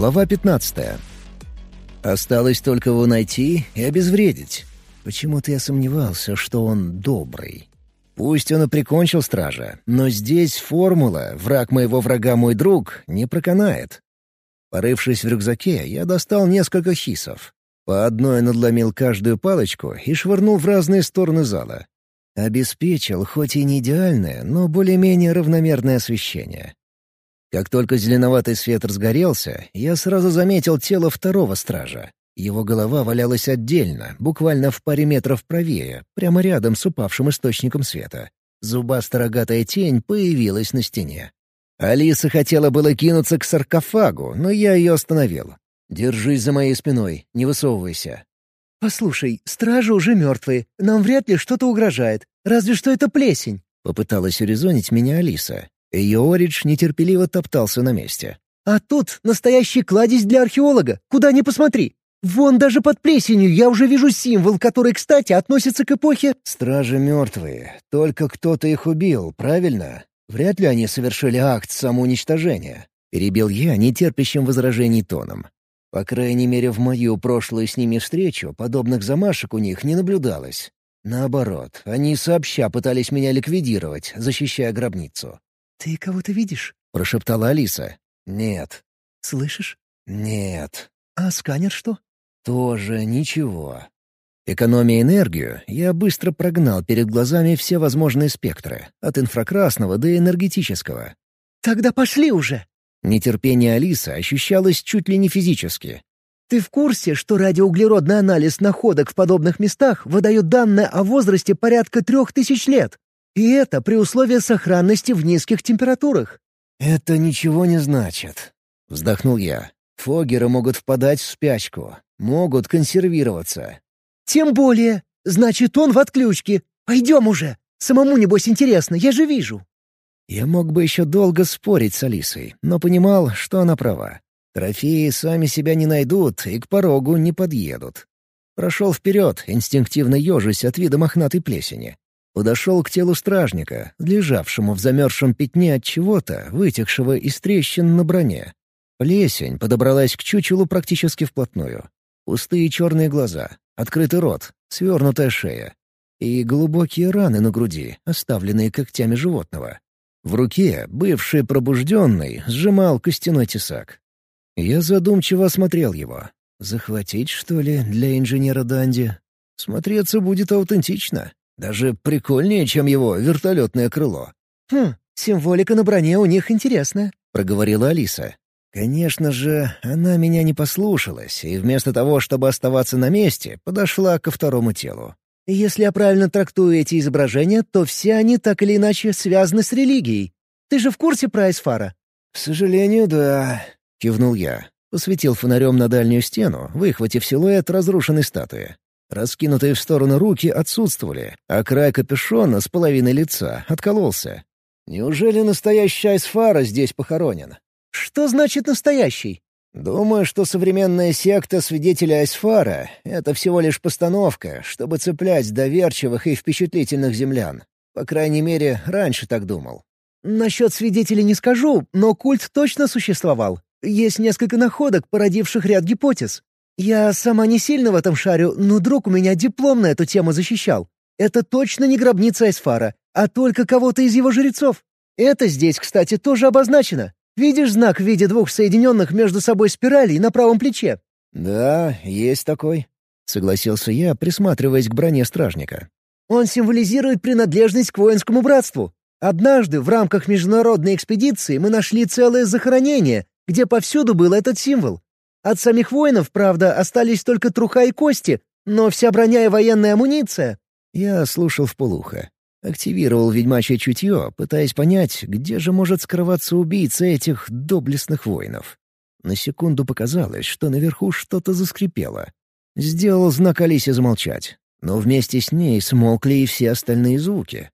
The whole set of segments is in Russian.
Глава 15. Осталось только его найти и обезвредить. Почему-то я сомневался, что он добрый. Пусть он и прикончил стража, но здесь формула «враг моего врага мой друг» не проканает. Порывшись в рюкзаке, я достал несколько хисов. По одной надломил каждую палочку и швырнул в разные стороны зала. Обеспечил, хоть и не идеальное, но более-менее равномерное освещение. Как только зеленоватый свет разгорелся, я сразу заметил тело второго стража. Его голова валялась отдельно, буквально в паре метров правее, прямо рядом с упавшим источником света. Зубасто-рогатая тень появилась на стене. Алиса хотела было кинуться к саркофагу, но я ее остановил. «Держись за моей спиной, не высовывайся». «Послушай, стражи уже мертвые, нам вряд ли что-то угрожает, разве что это плесень», — попыталась урезонить меня Алиса. Оридж нетерпеливо топтался на месте. «А тут настоящий кладезь для археолога, куда ни посмотри. Вон даже под плесенью я уже вижу символ, который, кстати, относится к эпохе...» «Стражи мертвые. Только кто-то их убил, правильно? Вряд ли они совершили акт самоуничтожения», — перебил я нетерпящим возражений тоном. По крайней мере, в мою прошлую с ними встречу подобных замашек у них не наблюдалось. Наоборот, они сообща пытались меня ликвидировать, защищая гробницу. «Ты кого-то видишь?» — прошептала Алиса. «Нет». «Слышишь?» «Нет». «А сканер что?» «Тоже ничего». Экономия энергию, я быстро прогнал перед глазами все возможные спектры, от инфракрасного до энергетического. «Тогда пошли уже!» Нетерпение Алисы ощущалось чуть ли не физически. «Ты в курсе, что радиоуглеродный анализ находок в подобных местах выдает данные о возрасте порядка трех тысяч лет? И это при условии сохранности в низких температурах». «Это ничего не значит», — вздохнул я. «Фогеры могут впадать в спячку, могут консервироваться». «Тем более. Значит, он в отключке. Пойдем уже. Самому, небось, интересно, я же вижу». Я мог бы еще долго спорить с Алисой, но понимал, что она права. Трофеи сами себя не найдут и к порогу не подъедут. Прошел вперед, инстинктивно ежась от вида мохнатой плесени. Подошел к телу стражника, лежавшему в замерзшем пятне от чего-то, вытекшего из трещин на броне. Плесень подобралась к чучелу практически вплотную. Пустые черные глаза, открытый рот, свернутая шея. И глубокие раны на груди, оставленные когтями животного. В руке бывший пробужденный сжимал костяной тесак. Я задумчиво осмотрел его. Захватить, что ли, для инженера Данди? Смотреться будет аутентично. Даже прикольнее, чем его вертолетное крыло. «Хм, символика на броне у них интересная», — проговорила Алиса. Конечно же, она меня не послушалась, и вместо того, чтобы оставаться на месте, подошла ко второму телу. «Если я правильно трактую эти изображения, то все они так или иначе связаны с религией. Ты же в курсе про Айсфара?» «К сожалению, да», — кивнул я. Посветил фонарем на дальнюю стену, выхватив силуэт разрушенной статуи. Раскинутые в сторону руки отсутствовали, а край капюшона с половиной лица откололся. Неужели настоящий Айсфара здесь похоронен? Что значит «настоящий»? Думаю, что современная секта свидетелей Айсфара — это всего лишь постановка, чтобы цеплять доверчивых и впечатлительных землян. По крайней мере, раньше так думал. Насчет свидетелей не скажу, но культ точно существовал. Есть несколько находок, породивших ряд гипотез. Я сама не сильно в этом шарю, но друг у меня диплом на эту тему защищал. Это точно не гробница Эсфара, а только кого-то из его жрецов. Это здесь, кстати, тоже обозначено. Видишь знак в виде двух соединенных между собой спиралей на правом плече?» «Да, есть такой», — согласился я, присматриваясь к броне стражника. «Он символизирует принадлежность к воинскому братству. Однажды в рамках международной экспедиции мы нашли целое захоронение, где повсюду был этот символ. От самих воинов, правда, остались только труха и кости, но вся броня и военная амуниция...» Я слушал вполуха. Активировал ведьмачье чутье, пытаясь понять, где же может скрываться убийца этих доблестных воинов. На секунду показалось, что наверху что-то заскрипело. Сделал знак Алисе замолчать, но вместе с ней смолкли и все остальные звуки.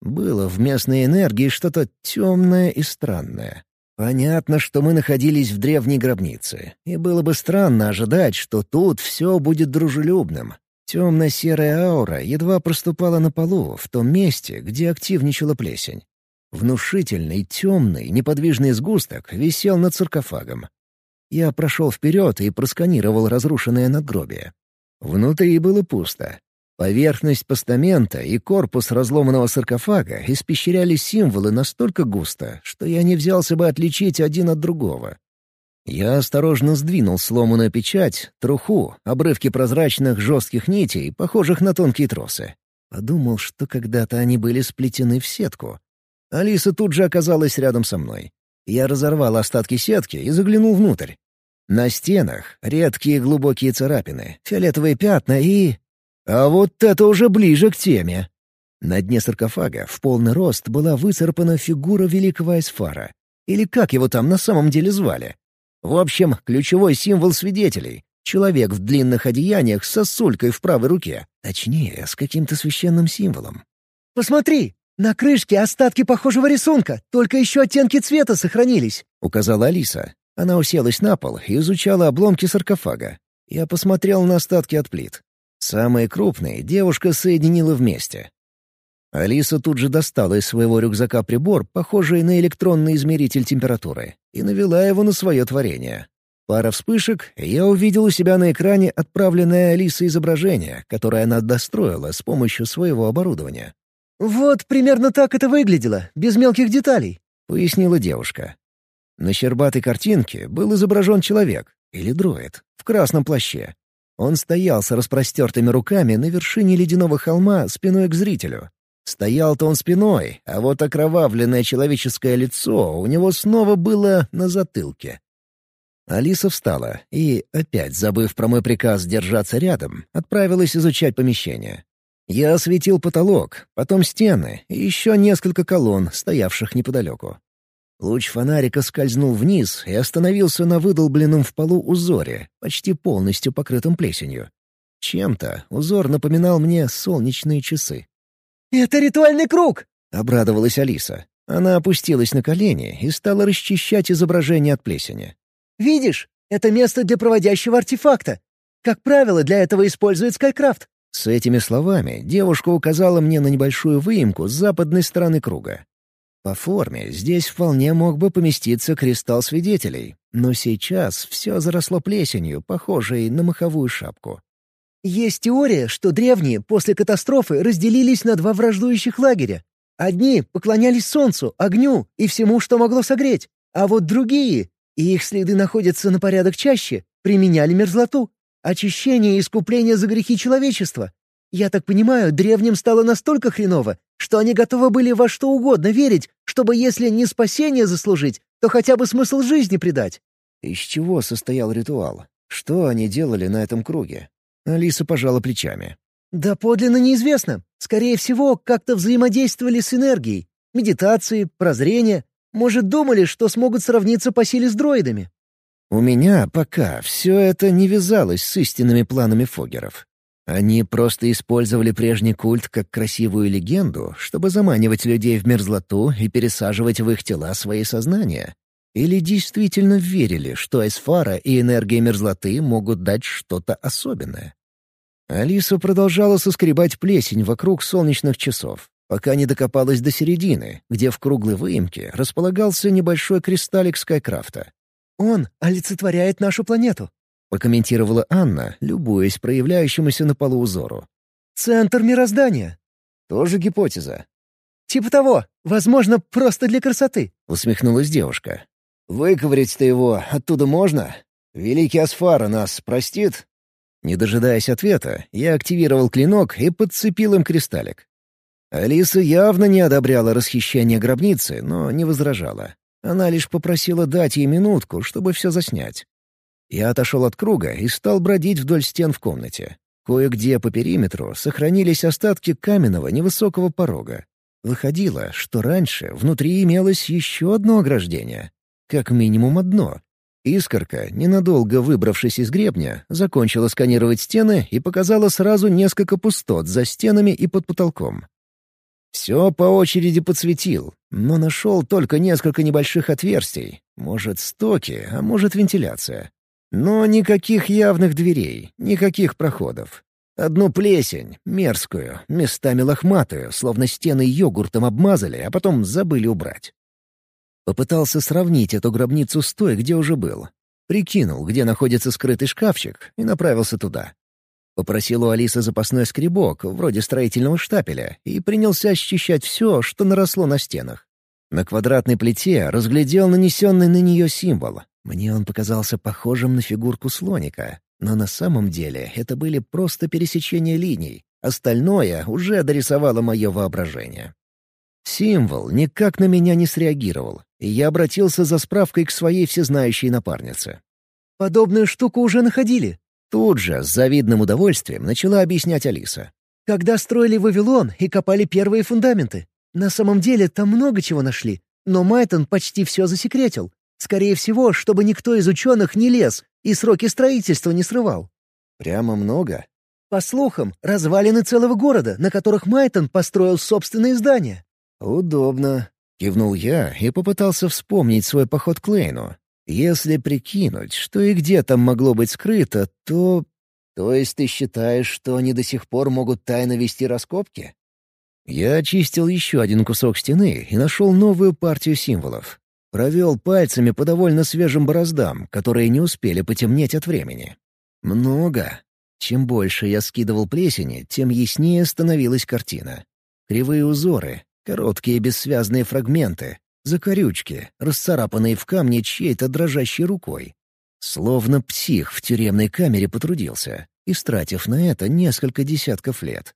Было в местной энергии что-то темное и странное. Понятно, что мы находились в древней гробнице, и было бы странно ожидать, что тут все будет дружелюбным. Темно-серая аура едва проступала на полу, в том месте, где активничала плесень. Внушительный, темный, неподвижный сгусток висел над саркофагом. Я прошел вперед и просканировал разрушенное надгробие. Внутри было пусто. Поверхность постамента и корпус разломанного саркофага испещряли символы настолько густо, что я не взялся бы отличить один от другого. Я осторожно сдвинул сломанную печать, труху, обрывки прозрачных жестких нитей, похожих на тонкие тросы. Подумал, что когда-то они были сплетены в сетку. Алиса тут же оказалась рядом со мной. Я разорвал остатки сетки и заглянул внутрь. На стенах редкие глубокие царапины, фиолетовые пятна и... А вот это уже ближе к теме. На дне саркофага в полный рост была выцарапана фигура великого Айсфара. Или как его там на самом деле звали? В общем, ключевой символ свидетелей. Человек в длинных одеяниях с сосулькой в правой руке. Точнее, с каким-то священным символом. «Посмотри! На крышке остатки похожего рисунка, только еще оттенки цвета сохранились», — указала Алиса. Она уселась на пол и изучала обломки саркофага. Я посмотрел на остатки от плит. Самые крупные девушка соединила вместе. Алиса тут же достала из своего рюкзака прибор, похожий на электронный измеритель температуры, и навела его на свое творение. Пара вспышек, и я увидел у себя на экране отправленное Алисой изображение, которое она достроила с помощью своего оборудования. «Вот примерно так это выглядело, без мелких деталей», — пояснила девушка. На щербатой картинке был изображен человек, или дроид, в красном плаще. Он стоял с распростертыми руками на вершине ледяного холма спиной к зрителю. Стоял-то он спиной, а вот окровавленное человеческое лицо у него снова было на затылке. Алиса встала и, опять забыв про мой приказ держаться рядом, отправилась изучать помещение. Я осветил потолок, потом стены и еще несколько колонн, стоявших неподалеку. Луч фонарика скользнул вниз и остановился на выдолбленном в полу узоре, почти полностью покрытом плесенью. Чем-то узор напоминал мне солнечные часы. «Это ритуальный круг!» — обрадовалась Алиса. Она опустилась на колени и стала расчищать изображение от плесени. «Видишь, это место для проводящего артефакта. Как правило, для этого используют Скайкрафт». С этими словами девушка указала мне на небольшую выемку с западной стороны круга. По форме здесь вполне мог бы поместиться кристалл свидетелей, но сейчас все заросло плесенью, похожей на маховую шапку. Есть теория, что древние после катастрофы разделились на два враждующих лагеря. Одни поклонялись солнцу, огню и всему, что могло согреть, а вот другие, и их следы находятся на порядок чаще, применяли мерзлоту, очищение и искупление за грехи человечества. Я так понимаю, древним стало настолько хреново, что они готовы были во что угодно верить, чтобы если не спасение заслужить, то хотя бы смысл жизни придать. Из чего состоял ритуал? Что они делали на этом круге? Алиса пожала плечами. Да подлинно неизвестно. Скорее всего, как-то взаимодействовали с энергией. Медитации, прозрение. Может, думали, что смогут сравниться по силе с дроидами. У меня пока все это не вязалось с истинными планами Фогеров. Они просто использовали прежний культ как красивую легенду, чтобы заманивать людей в мерзлоту и пересаживать в их тела свои сознания. Или действительно верили, что эсфара и энергия мерзлоты могут дать что-то особенное? Алиса продолжала соскребать плесень вокруг солнечных часов, пока не докопалась до середины, где в круглой выемке располагался небольшой кристаллик Скайкрафта. «Он олицетворяет нашу планету», прокомментировала Анна, любуясь проявляющемуся на полу узору. «Центр мироздания». «Тоже гипотеза». «Типа того. Возможно, просто для красоты», — усмехнулась девушка. «Выковырять-то его оттуда можно? Великий Асфара нас простит?» Не дожидаясь ответа, я активировал клинок и подцепил им кристаллик. Алиса явно не одобряла расхищение гробницы, но не возражала. Она лишь попросила дать ей минутку, чтобы все заснять. Я отошел от круга и стал бродить вдоль стен в комнате. Кое-где по периметру сохранились остатки каменного невысокого порога. Выходило, что раньше внутри имелось еще одно ограждение. Как минимум одно. Искорка, ненадолго выбравшись из гребня, закончила сканировать стены и показала сразу несколько пустот за стенами и под потолком. Все по очереди подсветил, но нашел только несколько небольших отверстий. Может, стоки, а может, вентиляция. Но никаких явных дверей, никаких проходов. Одну плесень, мерзкую, местами лохматую, словно стены йогуртом обмазали, а потом забыли убрать. Попытался сравнить эту гробницу с той, где уже был. Прикинул, где находится скрытый шкафчик, и направился туда. Попросил у Алисы запасной скребок, вроде строительного штапеля, и принялся счищать все, что наросло на стенах. На квадратной плите разглядел нанесенный на нее символ. Мне он показался похожим на фигурку слоника, но на самом деле это были просто пересечения линий. Остальное уже дорисовало мое воображение. Символ никак на меня не среагировал, и я обратился за справкой к своей всезнающей напарнице. «Подобную штуку уже находили», Тут же, с завидным удовольствием, начала объяснять Алиса. «Когда строили Вавилон и копали первые фундаменты. На самом деле там много чего нашли, но Майтон почти все засекретил. Скорее всего, чтобы никто из ученых не лез и сроки строительства не срывал». «Прямо много?» «По слухам, развалины целого города, на которых Майтон построил собственные здания». «Удобно», — кивнул я и попытался вспомнить свой поход к Лейну. Если прикинуть, что и где там могло быть скрыто, то... То есть ты считаешь, что они до сих пор могут тайно вести раскопки? Я очистил еще один кусок стены и нашел новую партию символов. Провел пальцами по довольно свежим бороздам, которые не успели потемнеть от времени. Много. Чем больше я скидывал плесени, тем яснее становилась картина. Кривые узоры, короткие бессвязные фрагменты, Закорючки, расцарапанные в камне чьей-то дрожащей рукой. Словно псих в тюремной камере потрудился, истратив на это несколько десятков лет.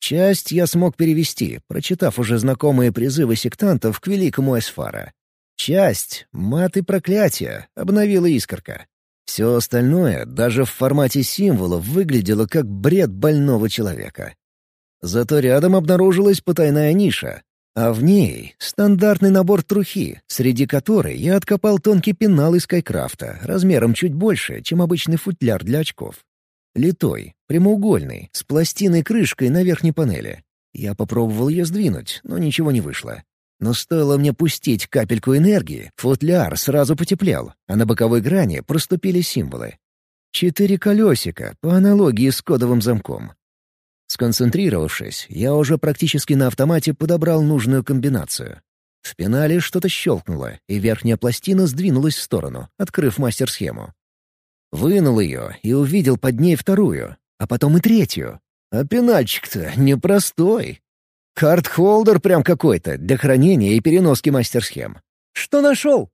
Часть я смог перевести, прочитав уже знакомые призывы сектантов к великому Эсфара. Часть — мат и проклятие, обновила искорка. Все остальное, даже в формате символов, выглядело как бред больного человека. Зато рядом обнаружилась потайная ниша, а в ней стандартный набор трухи, среди которой я откопал тонкий пенал из Кайкрафта, размером чуть больше, чем обычный футляр для очков. Литой, прямоугольный, с пластиной-крышкой на верхней панели. Я попробовал ее сдвинуть, но ничего не вышло. Но стоило мне пустить капельку энергии, футляр сразу потеплел, а на боковой грани проступили символы. Четыре колесика, по аналогии с кодовым замком. Сконцентрировавшись, я уже практически на автомате подобрал нужную комбинацию. В пенале что-то щелкнуло, и верхняя пластина сдвинулась в сторону, открыв мастер-схему. Вынул ее и увидел под ней вторую, а потом и третью. А пенальчик-то непростой. Карт-холдер прям какой-то для хранения и переноски мастер-схем. «Что нашел?»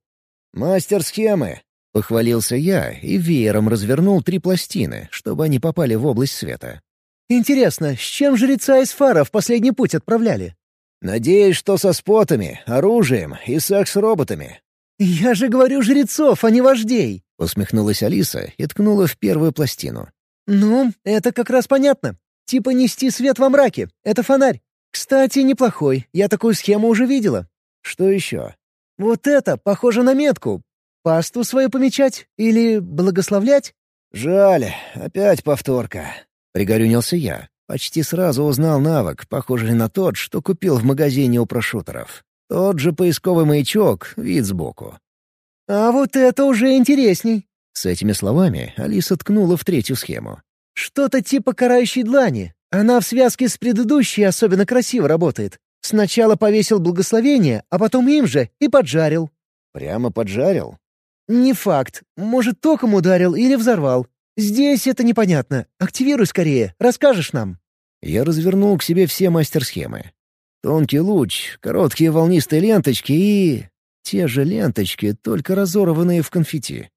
«Мастер-схемы», — похвалился я и веером развернул три пластины, чтобы они попали в область света. Интересно, с чем жреца из фара в последний путь отправляли? Надеюсь, что со спотами, оружием и секс-роботами. «Я же говорю жрецов, а не вождей!» — усмехнулась Алиса и ткнула в первую пластину. «Ну, это как раз понятно. Типа нести свет во мраке. Это фонарь. Кстати, неплохой. Я такую схему уже видела». «Что еще?» «Вот это похоже на метку. Пасту свою помечать или благословлять?» «Жаль, опять повторка. Пригорюнился я. Почти сразу узнал навык, похожий на тот, что купил в магазине у прошутеров. Тот же поисковый маячок, вид сбоку. «А вот это уже интересней!» С этими словами Алиса ткнула в третью схему. «Что-то типа карающей длани. Она в связке с предыдущей особенно красиво работает. Сначала повесил благословение, а потом им же и поджарил». «Прямо поджарил?» «Не факт. Может, током ударил или взорвал. «Здесь это непонятно. Активируй скорее. Расскажешь нам». Я развернул к себе все мастер-схемы. Тонкий луч, короткие волнистые ленточки и... Те же ленточки, только разорванные в конфетти.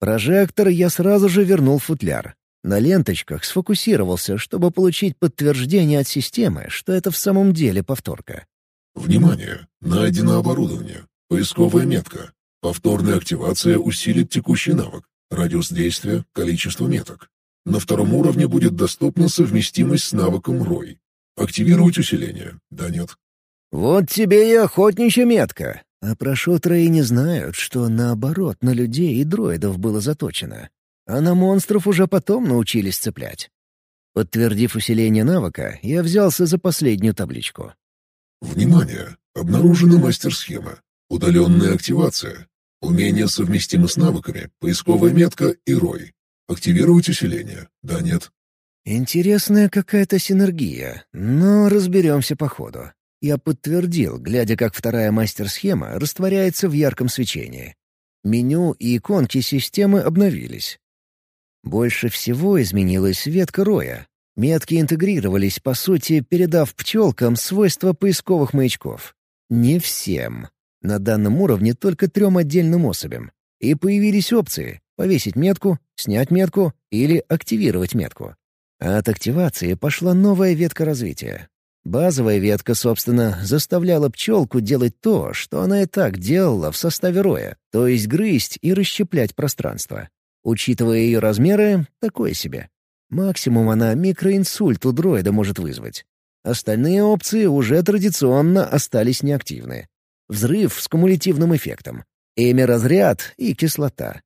Прожектор я сразу же вернул в футляр. На ленточках сфокусировался, чтобы получить подтверждение от системы, что это в самом деле повторка. «Внимание! Найдено оборудование. Поисковая метка. Повторная активация усилит текущий навык. Радиус действия — количество меток. На втором уровне будет доступна совместимость с навыком Рой. Активировать усиление. Да нет. Вот тебе и охотничья метка. А про шутеры и не знают, что наоборот на людей и дроидов было заточено. А на монстров уже потом научились цеплять. Подтвердив усиление навыка, я взялся за последнюю табличку. Внимание! Обнаружена мастер-схема. Удаленная активация. Умения совместимы с навыками, поисковая метка и рой. Активировать усиление. Да, нет. Интересная какая-то синергия, но разберемся по ходу. Я подтвердил, глядя, как вторая мастер-схема растворяется в ярком свечении. Меню и иконки системы обновились. Больше всего изменилась ветка роя. Метки интегрировались, по сути, передав пчелкам свойства поисковых маячков. Не всем. На данном уровне только трем отдельным особям. И появились опции — повесить метку, снять метку или активировать метку. От активации пошла новая ветка развития. Базовая ветка, собственно, заставляла пчелку делать то, что она и так делала в составе роя, то есть грызть и расщеплять пространство. Учитывая ее размеры, такое себе. Максимум она микроинсульт у дроида может вызвать. Остальные опции уже традиционно остались неактивны. Взрыв с кумулятивным эффектом. Эми-разряд и кислота.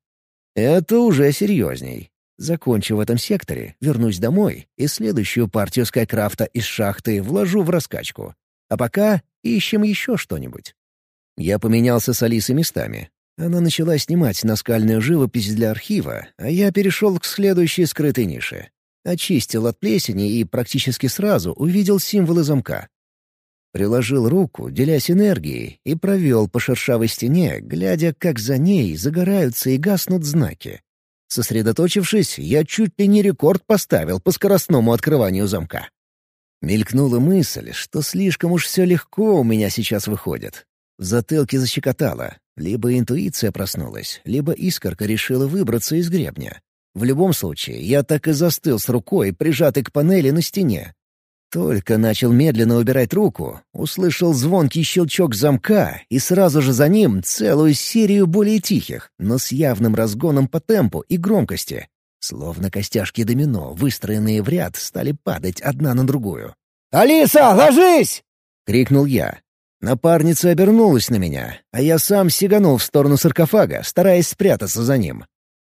Это уже серьезней. Закончу в этом секторе, вернусь домой и следующую партию Скайкрафта из шахты вложу в раскачку. А пока ищем еще что-нибудь. Я поменялся с Алисой местами. Она начала снимать наскальную живопись для архива, а я перешел к следующей скрытой нише. Очистил от плесени и практически сразу увидел символы замка. Приложил руку, делясь энергией, и провел по шершавой стене, глядя, как за ней загораются и гаснут знаки. Сосредоточившись, я чуть ли не рекорд поставил по скоростному открыванию замка. Мелькнула мысль, что слишком уж все легко у меня сейчас выходит. В затылке защекотало. Либо интуиция проснулась, либо искорка решила выбраться из гребня. В любом случае, я так и застыл с рукой, прижатой к панели на стене, только начал медленно убирать руку, услышал звонкий щелчок замка и сразу же за ним целую серию более тихих, но с явным разгоном по темпу и громкости. Словно костяшки домино, выстроенные в ряд, стали падать одна на другую. «Алиса, ложись!» — крикнул я. Напарница обернулась на меня, а я сам сиганул в сторону саркофага, стараясь спрятаться за ним.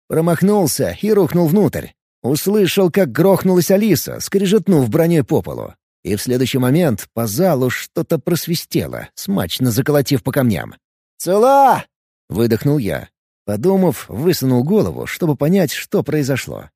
Промахнулся и рухнул внутрь. Услышал, как грохнулась Алиса, скрежетнув броней по полу. И в следующий момент по залу что-то просвистело, смачно заколотив по камням. «Цела!» — выдохнул я. Подумав, высунул голову, чтобы понять, что произошло.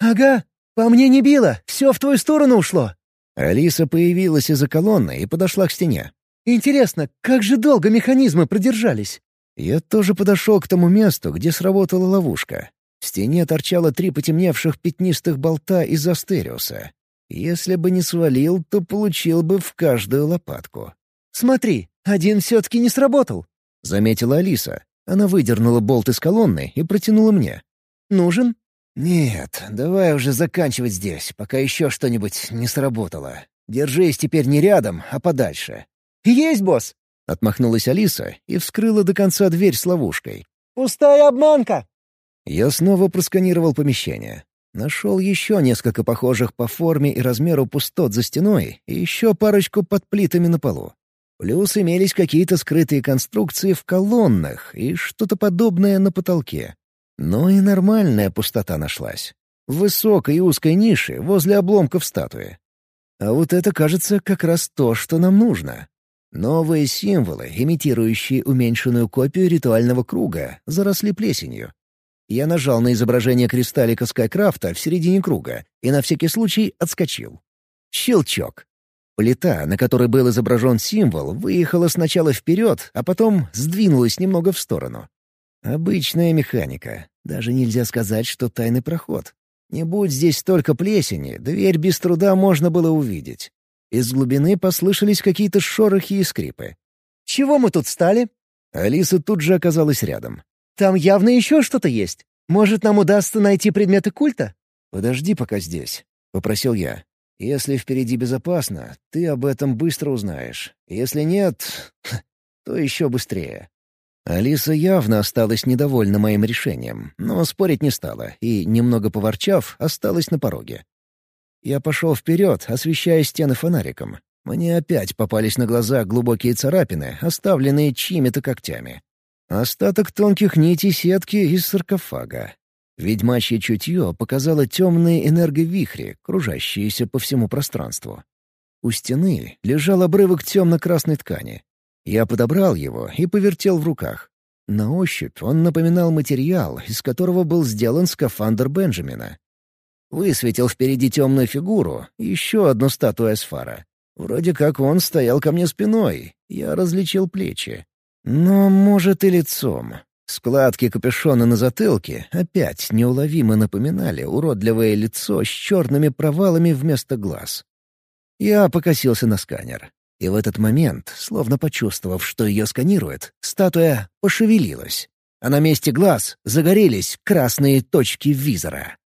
«Ага, по мне не било, все в твою сторону ушло». Алиса появилась из-за колонны и подошла к стене. «Интересно, как же долго механизмы продержались?» Я тоже подошел к тому месту, где сработала ловушка. В стене торчало три потемневших пятнистых болта из астериуса. Если бы не свалил, то получил бы в каждую лопатку. «Смотри, один все-таки не сработал», — заметила Алиса. Она выдернула болт из колонны и протянула мне. «Нужен?» «Нет, давай уже заканчивать здесь, пока еще что-нибудь не сработало. Держись теперь не рядом, а подальше». «Есть, босс!» — отмахнулась Алиса и вскрыла до конца дверь с ловушкой. «Пустая обманка!» Я снова просканировал помещение. Нашел еще несколько похожих по форме и размеру пустот за стеной и еще парочку под плитами на полу. Плюс имелись какие-то скрытые конструкции в колоннах и что-то подобное на потолке. Но и нормальная пустота нашлась. В высокой и узкой нише возле обломков статуи. А вот это, кажется, как раз то, что нам нужно. Новые символы, имитирующие уменьшенную копию ритуального круга, заросли плесенью. Я нажал на изображение кристаллика Скайкрафта в середине круга и на всякий случай отскочил. Щелчок. Плита, на которой был изображен символ, выехала сначала вперед, а потом сдвинулась немного в сторону. Обычная механика. Даже нельзя сказать, что тайный проход. Не будь здесь столько плесени, дверь без труда можно было увидеть. Из глубины послышались какие-то шорохи и скрипы. «Чего мы тут стали?» Алиса тут же оказалась рядом. Там явно еще что-то есть. Может, нам удастся найти предметы культа?» «Подожди пока здесь», — попросил я. «Если впереди безопасно, ты об этом быстро узнаешь. Если нет, то еще быстрее». Алиса явно осталась недовольна моим решением, но спорить не стала и, немного поворчав, осталась на пороге. Я пошел вперед, освещая стены фонариком. Мне опять попались на глаза глубокие царапины, оставленные чьими-то когтями. Остаток тонких нитей сетки из саркофага. Ведьмачье чутье показало темные энерговихри, кружащиеся по всему пространству. У стены лежал обрывок темно-красной ткани. Я подобрал его и повертел в руках. На ощупь он напоминал материал, из которого был сделан скафандр Бенджамина. Высветил впереди темную фигуру, еще одну статую Асфара. Вроде как он стоял ко мне спиной, я различил плечи. Но, может, и лицом. Складки капюшона на затылке опять неуловимо напоминали уродливое лицо с черными провалами вместо глаз. Я покосился на сканер. И в этот момент, словно почувствовав, что ее сканирует, статуя пошевелилась. А на месте глаз загорелись красные точки визора.